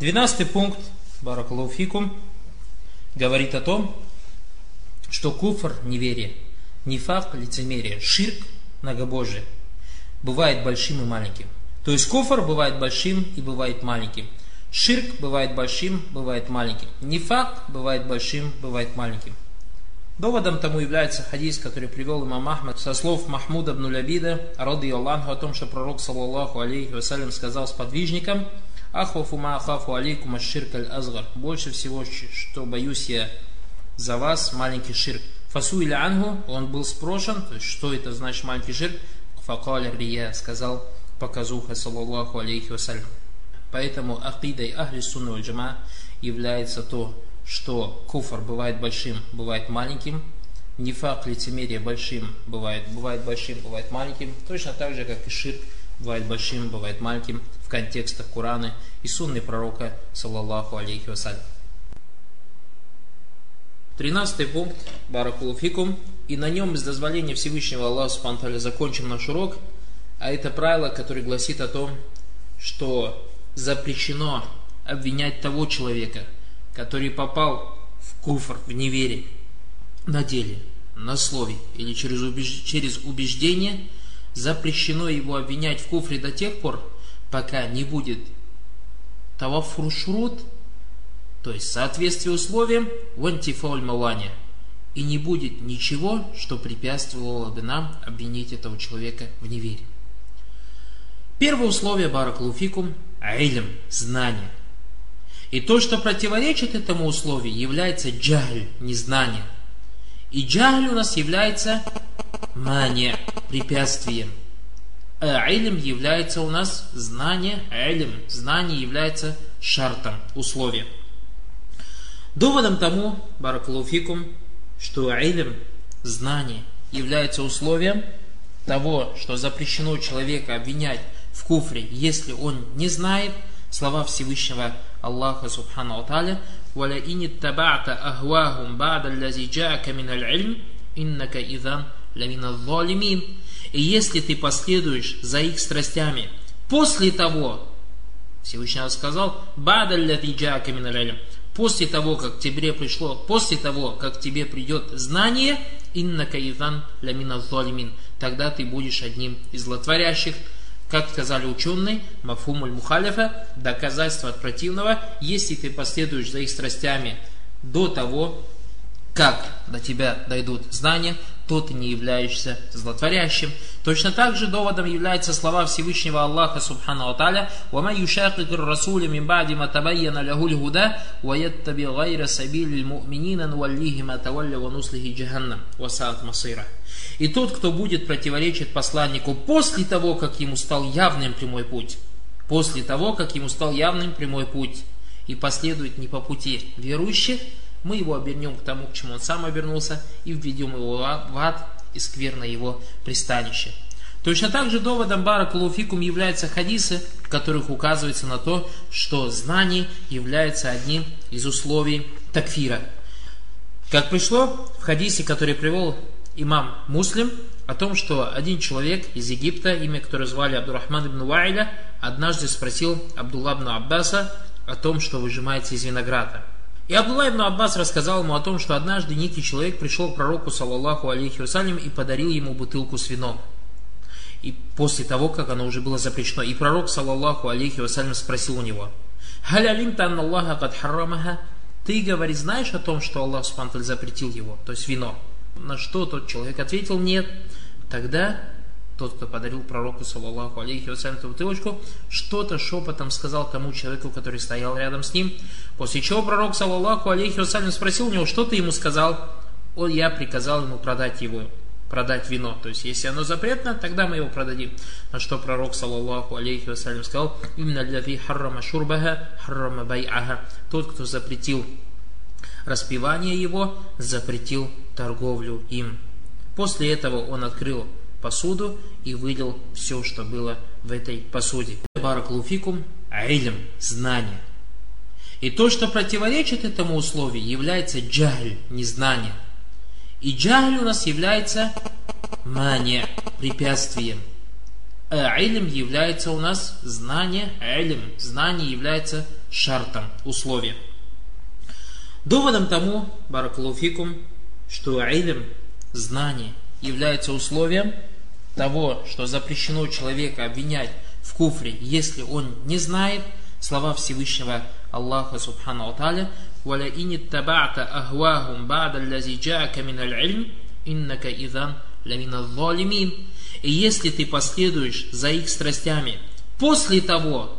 Двенадцатый пункт, Баракалуфикум, говорит о том, что куфр, неверие, нифак, лицемерие, ширк, многобожие, бывает большим и маленьким. То есть куфр бывает большим и бывает маленьким. Ширк бывает большим, бывает маленьким. Нифак бывает большим, бывает маленьким. Доводом тому является хадис, который привел имам Ахмад со слов Махмуда ибн Лябида, роды Аллаху, о том, что пророк, саллаллаху алейхи вассалям, сказал с подвижником, «Ахвафу ма ахафу алейкум аширк аль азгар». Больше всего, что боюсь я за вас, маленький ширк. Фасу или ангу, он был спрошен, то есть, что это значит маленький ширк? Факаля рия, сказал показуха, саллаллаху алейхи вассалям. Поэтому акидой ахли сунна джама является то, что куфр бывает большим, бывает маленьким, нифак, лицемерие большим бывает, бывает большим, бывает маленьким, точно так же, как и ширк бывает большим, бывает маленьким контекстах Корана и сунны пророка, саллаллаху алейхи вассалям. Тринадцатый пункт, баракулуфикум, и на нем с дозволения Всевышнего Аллаха Субтитры закончим наш урок, а это правило, которое гласит о том, что запрещено обвинять того человека, который попал в куфр, в неверие, на деле, на слове или через, убеж... через убеждение, запрещено его обвинять в куфре до тех пор, пока не будет тавафрушрут, то есть соответствие условиям в антифауль и не будет ничего, что препятствовало бы нам обвинить этого человека в неверии. Первое условие баракалуфикум Ильм – знание. И то, что противоречит этому условию, является джагль – незнание. И джагль у нас является мания – препятствием. Илм является у нас знание, илм, знание является шартом, условием. Доводом тому, баракалуфикум, что илм, знание, является условием того, что запрещено человека обвинять в куфре, если он не знает слова Всевышнего Аллаха Субхану Аталя «Валя табата ахвахум бада лази джака миналь ильм, иннака идан ламина залимин». И если ты последуешь за их страстями после того, Всевышний сказал после того, как тебе пришло, после того, как тебе придет знание, иннака идан ламина залимин, тогда ты будешь одним из злотворящих, как сказали ученые, мафумуль мухалифа, доказательство от противного, если ты последуешь за их страстями до того, как до тебя дойдут знания, то ты не являешься злотворящим. Точно так же доводом являются слова Всевышнего Аллаха Субхану Аталя «Вама юшакик расуля мин ба'ди ма табайяна лягуль гуда, ва яттаби гайра сабили му'минина нуаллихи ма тавалля ва нуслихи джаханнам, ва саат масира». И тот, кто будет противоречить посланнику после того, как ему стал явным прямой путь, после того, как ему стал явным прямой путь, и последует не по пути верующих, мы его обернем к тому, к чему он сам обернулся, и введем его в ад и скверно его пристанище. Точно так же доводом Баракулуфикум являются хадисы, в которых указывается на то, что знание является одним из условий такфира. Как пришло в хадисе, который привел имам Муслим о том, что один человек из Египта, имя которого звали Абдурахман ибн Вайля, однажды спросил Абдулла ибн Аббаса о том, что выжимается из винограда. И Абдулла ибн Аббас рассказал ему о том, что однажды некий человек пришел к пророку, саллаллаху алейхи вассалям, и подарил ему бутылку с вином. И после того, как оно уже было запрещено. И пророк, саллаллаху алейхи вассалям, спросил у него, «Халь алимта Аллаха кад харрамаха?» Ты, говорит, знаешь о том, что Аллах Субтитры запретил его, то есть вино? На что тот человек ответил нет. Тогда тот, кто подарил пророку, саллаллаху алейхи вассалям, эту бутылочку, что-то шепотом сказал тому человеку, который стоял рядом с ним. После чего пророк, саллаллаху алейхи вассалям, спросил у него, что ты ему сказал? Он, я приказал ему продать его, продать вино. То есть, если оно запретно, тогда мы его продадим. На что пророк, саллаллаху алейхи вассалям, сказал, именно для харрама шурбаха, харрама бай'аха. Тот, кто запретил распевание его, запретил торговлю им. После этого он открыл посуду и вылил все, что было в этой посуде. Бараклуфикум айлем, знание. И то, что противоречит этому условию, является джагль, незнание. И джагль у нас является мания, препятствием. А илм является у нас знание, илм, знание является шартом, условием. Доводом тому, баракалуфикум, что илм, знание, является условием того, что запрещено человека обвинять в куфре, если он не знает слова Всевышнего Аллаха Субхану Аталя «Валя табата ахвахум бада лази джаака миналь ильм, иннака идан ламина залимин». И если ты последуешь за их страстями после того,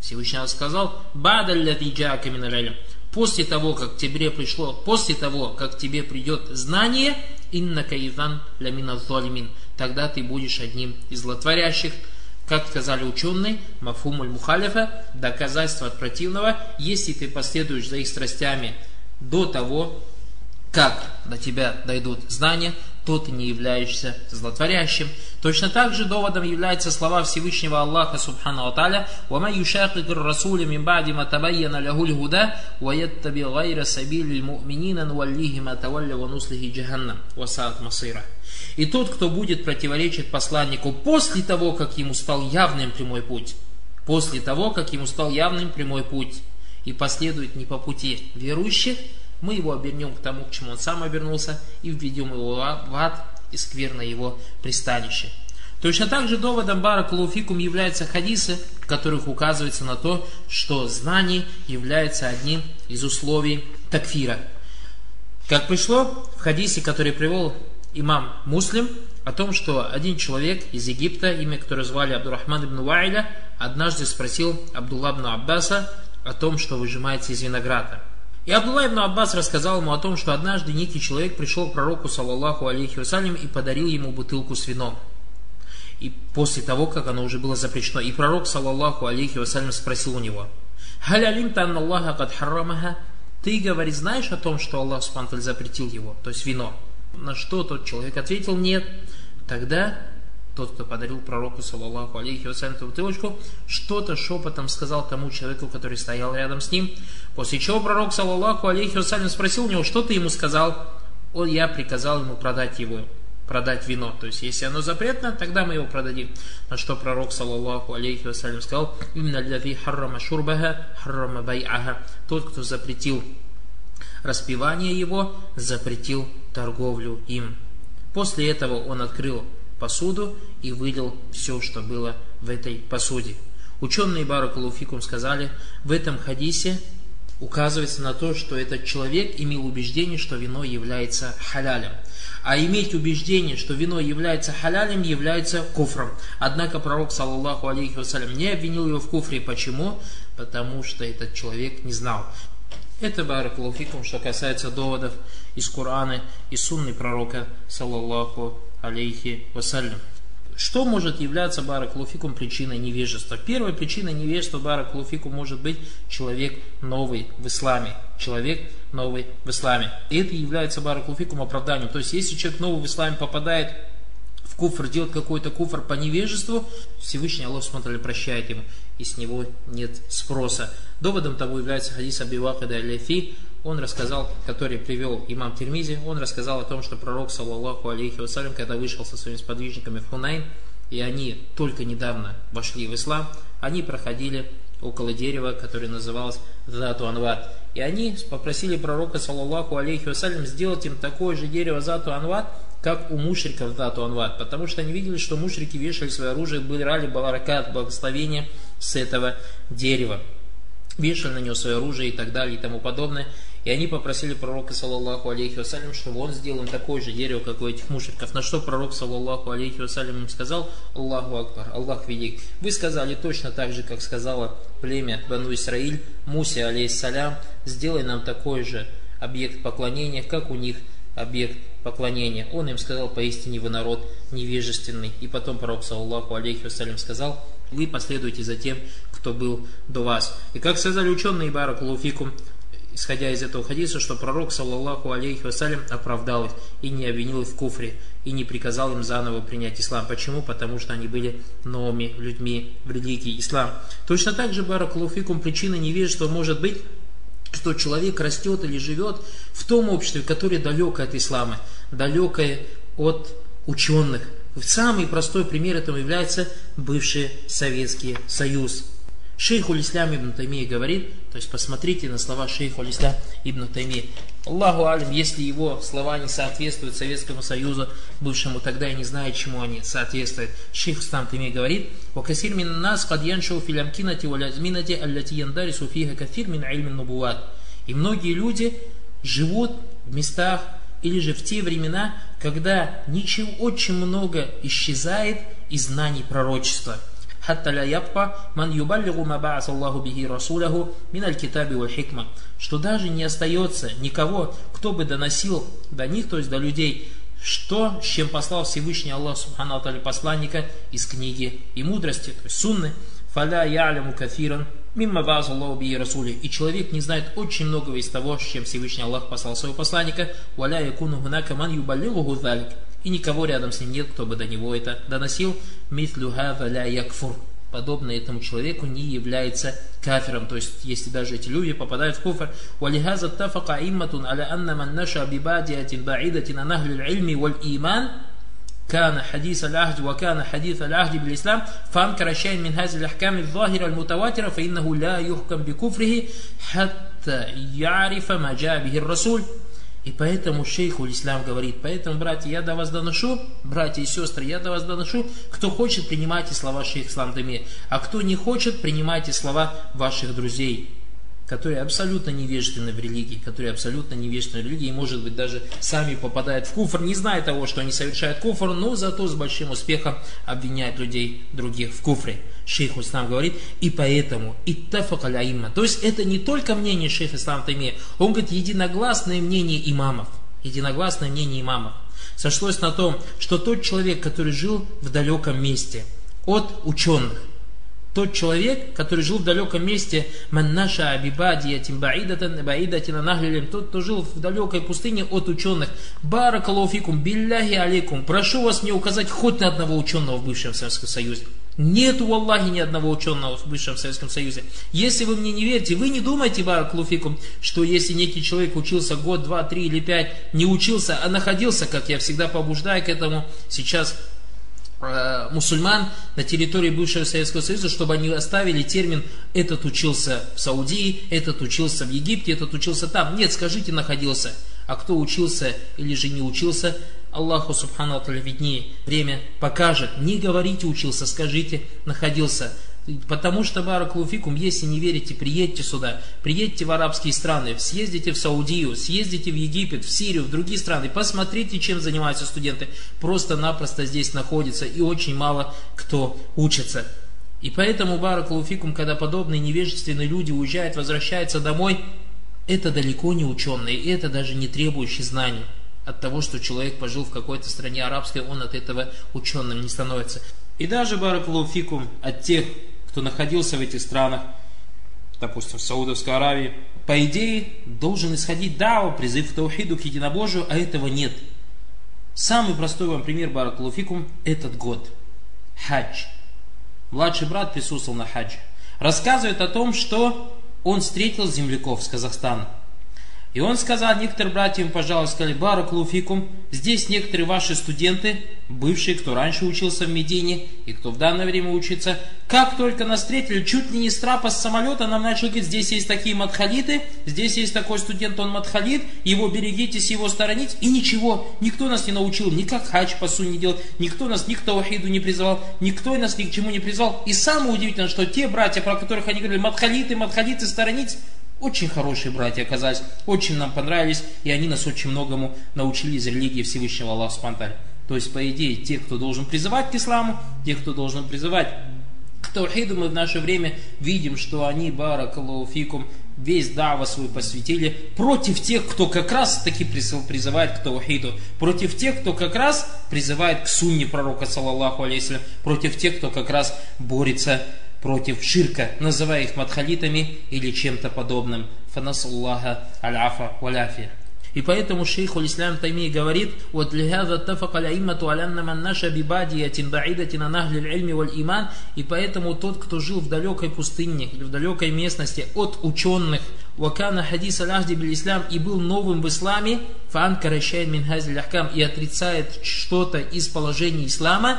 Всевышний сказал «Бада лази джаака миналь ильм», после того, как тебе пришло, после того, как тебе придет знание, инна каидан лямина залимин, тогда ты будешь одним из злотворящих. Как сказали ученые, мафумуль мухалифа, доказательство от противного, если ты последуешь за их страстями до того, как до тебя дойдут знания, то ты не являешься злотворящим. Точно так же доводом являются слова Всевышнего Аллаха Субхану Аталя «Вама юшакик расуля мин ба'ди ма табайяна лягуль гуда, ва яттаби гайра сабили му'минина нуаллихи ма тавалля ва нуслихи джаханнам, ва масира». И тот, кто будет противоречить посланнику после того, как ему стал явным прямой путь, после того, как ему стал явным прямой путь, и последует не по пути верующих, мы его обернем к тому, к чему он сам обернулся, и введем его в ад и скверно его пристанище. Точно так же доводом Баракулуфикум являются хадисы, в которых указывается на то, что знание является одним из условий такфира. Как пришло в хадисе, который привел имам Муслим, о том, что один человек из Египта, имя которого звали Абдурахман ибн Вайля, однажды спросил Абдулла ибн Аббаса о том, что выжимается из винограда. И Абдулла ибн Аббас рассказал ему о том, что однажды некий человек пришел к пророку, саллаллаху алейхи вассалям, и подарил ему бутылку с вином. И после того, как оно уже было запрещено. И пророк, саллаллаху алейхи вассалям, спросил у него, «Халялим тан Аллаха кад харрамаха?» Ты, говорит, знаешь о том, что Аллах Субтитры запретил его, то есть вино? На что тот человек ответил, нет. Тогда тот, кто подарил пророку, саллаллаху алейхи вассалям, бутылочку, что-то шепотом сказал тому человеку, который стоял рядом с ним. После чего пророк, саллаллаху алейхи вассалям, спросил у него, что ты ему сказал? Он, я приказал ему продать его, продать вино. То есть, если оно запретно, тогда мы его продадим. На что пророк, саллаллаху алейхи вассалям, сказал, именно для харрама шурбаха, харрама бай'аха. Тот, кто запретил распивание его, запретил торговлю им. После этого он открыл посуду и вылил все, что было в этой посуде. Ученые Баракалуфикум сказали, в этом хадисе указывается на то, что этот человек имел убеждение, что вино является халялем. А иметь убеждение, что вино является халялем, является куфром. Однако пророк, саллаллаху алейхи вассалям, не обвинил его в куфре. Почему? Потому что этот человек не знал. Это баракалуфикум, что касается доводов из Корана и сунны пророка, саллаллаху алейхи вассалям. Что может являться баракалуфикум причиной невежества? Первая причина невежества баракалуфикум может быть человек новый в исламе. Человек новый в исламе. И это является баракалуфикум оправданием. То есть, если человек новый в исламе попадает куфр, делает какой-то куфр по невежеству, Всевышний Аллах смотрели прощает ему, и с него нет спроса. Доводом того является хадис Абивахада Аляфи, он рассказал, который привел имам Термизи, он рассказал о том, что пророк, саллаллаху алейхи вассалям, когда вышел со своими сподвижниками в Хунайн, и они только недавно вошли в ислам, они проходили около дерева, которое называлось Зату Анват. И они попросили пророка, саллаллаху алейхи вассалям, сделать им такое же дерево Зату Анват, как у мушриков Зату Анват, потому что они видели, что мушрики вешали свое оружие, были рали баларакат, благословение с этого дерева вешали на него свое оружие и так далее и тому подобное. И они попросили пророка, саллаллаху алейхи вассалям, чтобы он сделал им такое же дерево, как у этих мушриков. На что пророк, саллаллаху алейхи вассалям, им сказал, Аллаху Акбар, Аллах велик. Вы сказали точно так же, как сказала племя Бану Исраиль, Мусе, алейхиссалям, сделай нам такой же объект поклонения, как у них объект поклонения. Он им сказал, поистине вы народ невежественный. И потом пророк, саллаллаху алейхи вассалям, сказал, вы последуете за тем, кто был до вас. И как сказали ученые Баракулуфикум, исходя из этого хадиса, что пророк, саллаллаху алейхи вассалям, оправдал их и не обвинил их в куфре, и не приказал им заново принять ислам. Почему? Потому что они были новыми людьми в религии ислам. Точно так же, баракулуфикум, причина невежества может быть, что человек растет или живет в том обществе, которое далекое от ислама, далекое от ученых. Самый простой пример этому является бывший Советский Союз. Шейх Улислам ибн Таймия говорит, то есть посмотрите на слова шейха Улислам ибн Таймия. Аллаху алим, если его слова не соответствуют Советскому Союзу, бывшему, тогда я не знаю, чему они соответствуют. Шейх Улислам Таймия говорит, «Вакасир мин нас кад яншау филям-кинати валязминати аллати яндарису фиха кафир мин ильмин нубуват». И многие люди живут в местах или же в те времена, когда ничего очень много исчезает из знаний пророчества – حتى لا يبقى من يبلغ ما بعث الله به رسوله من الكتاب والحكمة что даже не остается никого, кто бы доносил до них, то есть до людей, что, с чем послал Всевышний Аллах Субхану посланника из книги и мудрости, то есть сунны, фаля яляму кафиран, мимма базу Аллаху би расули. И человек не знает очень многого из того, с чем Всевышний Аллах послал своего посланника, валя якуну гунака ман юбаллигуху залик и никого рядом с ним нет, кто бы до него это доносил. Мислю ля якфур. Подобно этому человеку не является кафиром. То есть, если даже эти люди попадают в куфр. وَلِهَذَا اتَّفَقَ أئمة على أن من نشأ ببادية بعيدة عن أهل العلم والإيمان كان حديث العهد وكان حديث العهد بالإسلام فأنكر شيء من هذه الأحكام الظاهرة المتواترة فإنه لا يحكم بكفره حتى يعرف ما جاء به الرسول и поэтому шейху ислам говорит, поэтому, братья, я до вас доношу, братья и сестры, я до вас доношу, кто хочет, принимайте слова шейх ислам Дами, а кто не хочет, принимайте слова ваших друзей которые абсолютно невежественны в религии, которые абсолютно невежественны в религии, и, может быть, даже сами попадают в куфр, не зная того, что они совершают куфр, но зато с большим успехом обвиняют людей других в куфре. Шейх Ислам говорит, и поэтому, и тафакаляимма. То есть это не только мнение шейха Ислам Тайми, он говорит, единогласное мнение имамов. Единогласное мнение имамов. Сошлось на том, что тот человек, который жил в далеком месте от ученых, тот человек, который жил в далеком месте, маннаша абибадиятин баидатан баидатина нахлилим, тот, кто жил в далекой пустыне от ученых, баракалуфикум, билляхи алейкум, прошу вас мне указать хоть на одного ученого в бывшем Советском Союзе. Нету в Аллахе ни одного ученого в бывшем Советском Союзе. Если вы мне не верите, вы не думайте, Баракалуфикум, что если некий человек учился год, два, три или пять, не учился, а находился, как я всегда побуждаю к этому, сейчас Э, мусульман на территории бывшего Советского Союза, чтобы они оставили термин «этот учился в Саудии», «этот учился в Египте», «этот учился там». Нет, скажите «находился». А кто учился или же не учился, Аллаху Субхану виднее. Время покажет. Не говорите «учился», скажите «находился». Потому что, Баракулуфикум, если не верите, приедьте сюда, приедьте в арабские страны, съездите в Саудию, съездите в Египет, в Сирию, в другие страны, посмотрите, чем занимаются студенты. Просто-напросто здесь находится и очень мало кто учится. И поэтому, Баракулуфикум, когда подобные невежественные люди уезжают, возвращаются домой, это далеко не ученые, и это даже не требующие знаний. От того, что человек пожил в какой-то стране арабской, он от этого ученым не становится. И даже Баракулуфикум от тех кто находился в этих странах, допустим, в Саудовской Аравии, по идее, должен исходить дау, призыв к таухиду, к единобожию, а этого нет. Самый простой вам пример, Баракулуфикум, этот год. Хадж. Младший брат присутствовал на хадже. Рассказывает о том, что он встретил земляков с Казахстана. И он сказал некоторым братьям, пожалуйста, сказали, Баракулуфикум, здесь некоторые ваши студенты, бывшие, кто раньше учился в Медине и кто в данное время учится, как только нас встретили, чуть ли не с трапа с самолета, нам начали говорить, здесь есть такие мадхалиты, здесь есть такой студент, он мадхалит, его берегитесь, его сторонить, и ничего, никто нас не научил, никак хадж по сунне делать, никто нас ни к таухиду не призывал, никто нас ни к чему не призвал. И самое удивительное, что те братья, про которых они говорили, мадхалиты, мадхалиты, сторонить, очень хорошие братья оказались, очень нам понравились, и они нас очень многому научили из религии Всевышнего Аллаха Спанталь. То есть, по идее, те, кто должен призывать к исламу, те, кто должен призывать к таухиду, мы в наше время видим, что они, баракалуфикум, весь дава свой посвятили против тех, кто как раз таки призывает к таухиду, против тех, кто как раз призывает к сунне пророка, саллаллаху алейхи против тех, кто как раз борется против ширка, называя их мадхалитами или чем-то подобным. Фанасуллаха аль-афа валяфия. И поэтому шейх Улислам Тайми говорит, вот лихаза тафака лаиммату алянна маннаша бибадиятин баидатин анахлил ильми валь иман. И поэтому тот, кто жил в далекой пустыне или в далекой местности от ученых, вакана хадис аляхди бил ислам и был новым в исламе, фан каращайн мин ахкам и отрицает что-то из положения ислама,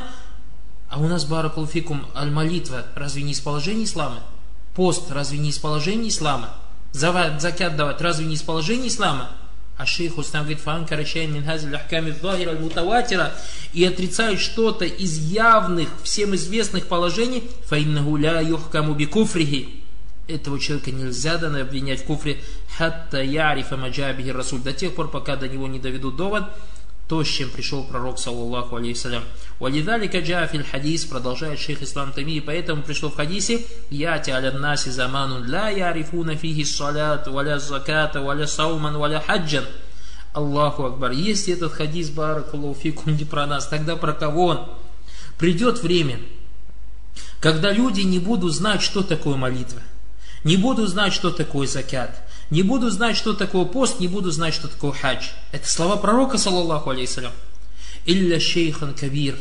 а у нас, баракулфикум, аль-молитва разве не из положения ислама? Пост разве не из положения ислама? Закят давать разве не из положения ислама? А шейх Устам говорит, фан карачайн минхазиль ахками захира мутаватира и отрицает что-то из явных, всем известных положений, фаиннаху ля юхкаму бикуфрихи. Этого человека нельзя да обвинять в куфре, хатта ярифа маджабихи расуль, до тех пор, пока до него не доведут довод, то, с чем пришел пророк, саллаллаху алейхиссалям. Валидалика джафиль хадис, продолжает шейх Ислам Тами, и поэтому пришло в хадисе, яти аля наси заману ля ярифуна фихи салят, валя заката, валя сауман, валя хаджан. Аллаху Акбар. Если этот хадис баракалуфикум не про нас, тогда про кого он? Придет время, когда люди не будут знать, что такое молитва, не будут знать, что такое закят, не буду знать, что такое пост, не буду знать, что такое хадж. Это слова пророка, саллаллаху алейхиссалям. Илля шейхан кавир,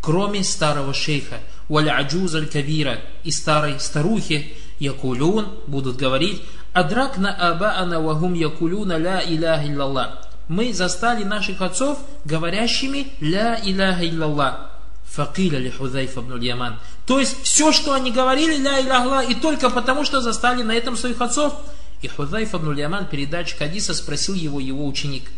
кроме старого шейха, валя аджузаль кавира и старой старухи, якулюн, будут говорить, адракна абаана вагум якулюна ля иляха иллаллах. Мы застали наших отцов говорящими ля иляха иллаллах. Факиля ли Худайфа бн Яман. То есть все, что они говорили, ля иляха и только потому, что застали на этом своих отцов, и Худайф ибн Яман, передатчик хадиса, спросил его его ученик.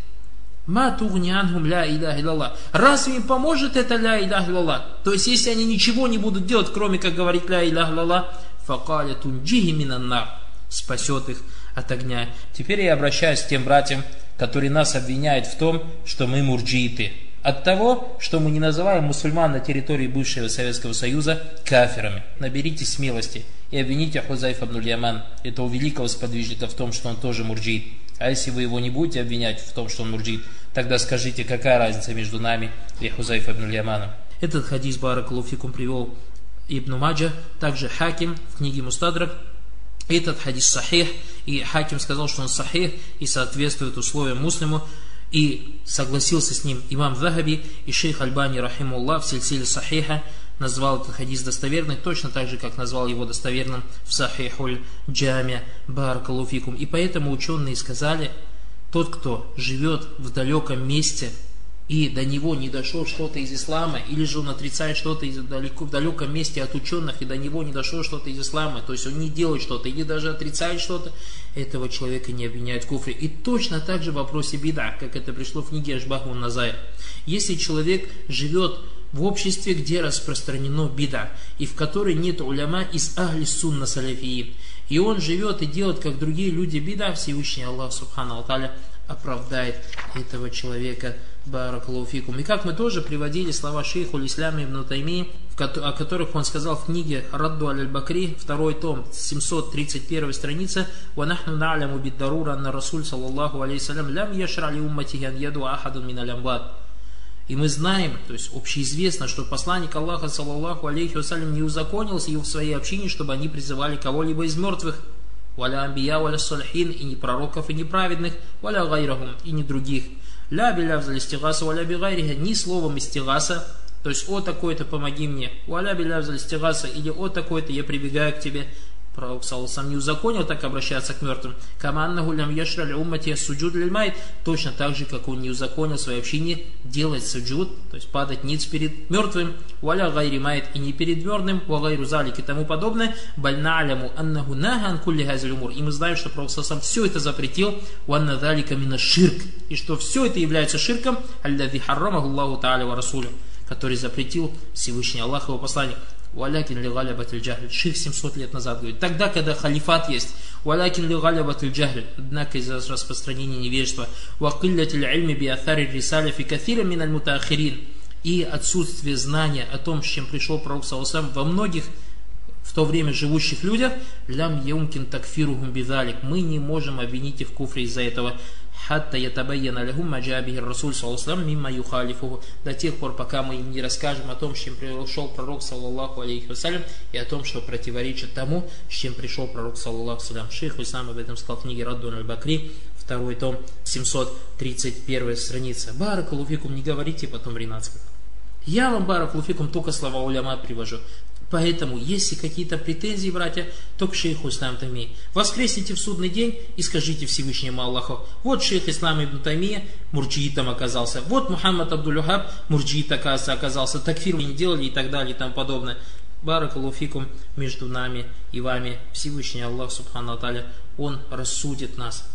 Ма тугниангум ля илlallah. Разве им поможет это ля илlallah? То есть, если они ничего не будут делать, кроме как говорить ля илlallah, факаля тунджихи минаннар. Спасет их от огня. Теперь я обращаюсь к тем братьям, которые нас обвиняют в том, что мы мурджииты. От того, что мы не называем мусульман на территории бывшего Советского Союза каферами. Наберитесь смелости и обвините Хузайфа Яман, этого великого сподвижника в том, что он тоже мурджит. А если вы его не будете обвинять в том, что он мурджит, тогда скажите, какая разница между нами и Хузайфа Яманом. Этот хадис Баракалуфикум привел Ибн Маджа, также Хаким в книге Мустадрак, этот хадис сахих, и Хаким сказал, что он сахих и соответствует условиям муслиму, и согласился с ним имам Захаби и шейх Альбани, рахимуллах, в сельсиле сахиха, назвал этот хадис достоверным, точно так же, как назвал его достоверным в Сахихуль Джамя Баракалуфикум. И поэтому ученые сказали, тот, кто живет в далеком месте, и до него не дошло что-то из ислама, или же он отрицает что-то далеко, в далеком месте от ученых, и до него не дошло что-то из ислама, то есть он не делает что-то, или даже отрицает что-то, этого человека не обвиняют в куфре. И точно так же в вопросе беда, как это пришло в книге Ашбаху Назай. Если человек живет в обществе, где распространено беда, и в которой нет уляма из ахли сунна саляфии. И он живет и делает, как другие люди, беда, Всевышний Аллах Субхану Алталя оправдает этого человека Баракалуфикум. И как мы тоже приводили слова шейху Исляма ибн Тайми, о которых он сказал в книге Радду аль-Бакри, второй том, 731 страница, «Ванахну на'ляму биддарура анна Расуль, саллаллаху алейхиссалям, лям яшра ли умматихи яду ахадун мин алямват». И мы знаем, то есть общеизвестно, что посланник Аллаха, саллаллаху алейхи вассалям, не узаконился в своей общине, чтобы они призывали кого-либо из мертвых. Валя амбия, валя салихин, и не пророков, и неправедных, валя гайрахум, и не других. Ля биля взалистигаса, валя бигайриха, ни словом истигаса, то есть о такой-то помоги мне, валя биля взалистигаса, или о такой-то я прибегаю к тебе, Пророк сам не узаконил так обращаться к мертвым. Каманна гулям яшрали уммати суджуд лильмайт. Точно так же, как он не узаконил в своей общине делать суджуд, то есть падать ниц перед мертвым. Валя гайри майт и не перед мертвым. Ва гайру залик и тому подобное. Бальна аляму аннаху наган кулли умур. И мы знаем, что Пророк сам все это запретил. Ванна далика мина ширк. И что все это является ширком. Аллади харрамаху Аллаху та'аля ва расулю который запретил Всевышний Аллах его посланник. Валякин ли галябатиль джахль. Ших 700 лет назад говорит. Тогда, когда халифат есть. Валякин ли галябатиль джахль. Однако из-за распространения невежества. Вакиллятиль ильми би атари рисаля фи кафира мин аль И отсутствие знания о том, с чем пришел пророк Саусам во многих в то время живущих людях, лям юмкин такфиругум бидалик. Мы не можем обвинить их в куфре из-за этого хатта ятабайяна лахум маджабихи Расуль саллаху мимма юхалифуху до тех пор, пока мы им не расскажем о том, с чем пришел пророк саллаллаху алейхи вассалям и о том, что противоречит тому, с чем пришел пророк саллаллаху салям. Шейх Ислам об этом сказал в книге Раддун аль-Бакри, второй том, 731 страница. Баракалуфикум, не говорите потом Ринат Я вам, Баракалуфикум, только слова уляма привожу. Поэтому, если какие-то претензии, братья, то к шейху Ислам Тами. Воскресните в судный день и скажите Всевышнему Аллаху, вот шейх Ислам Ибн Таймия мурджиитом оказался, вот Мухаммад Абдулюхаб мурджиит оказался, такфир не делали и так далее и тому подобное. Баракалуфикум между нами и вами. Всевышний Аллах Субхану Аталя, Он рассудит нас.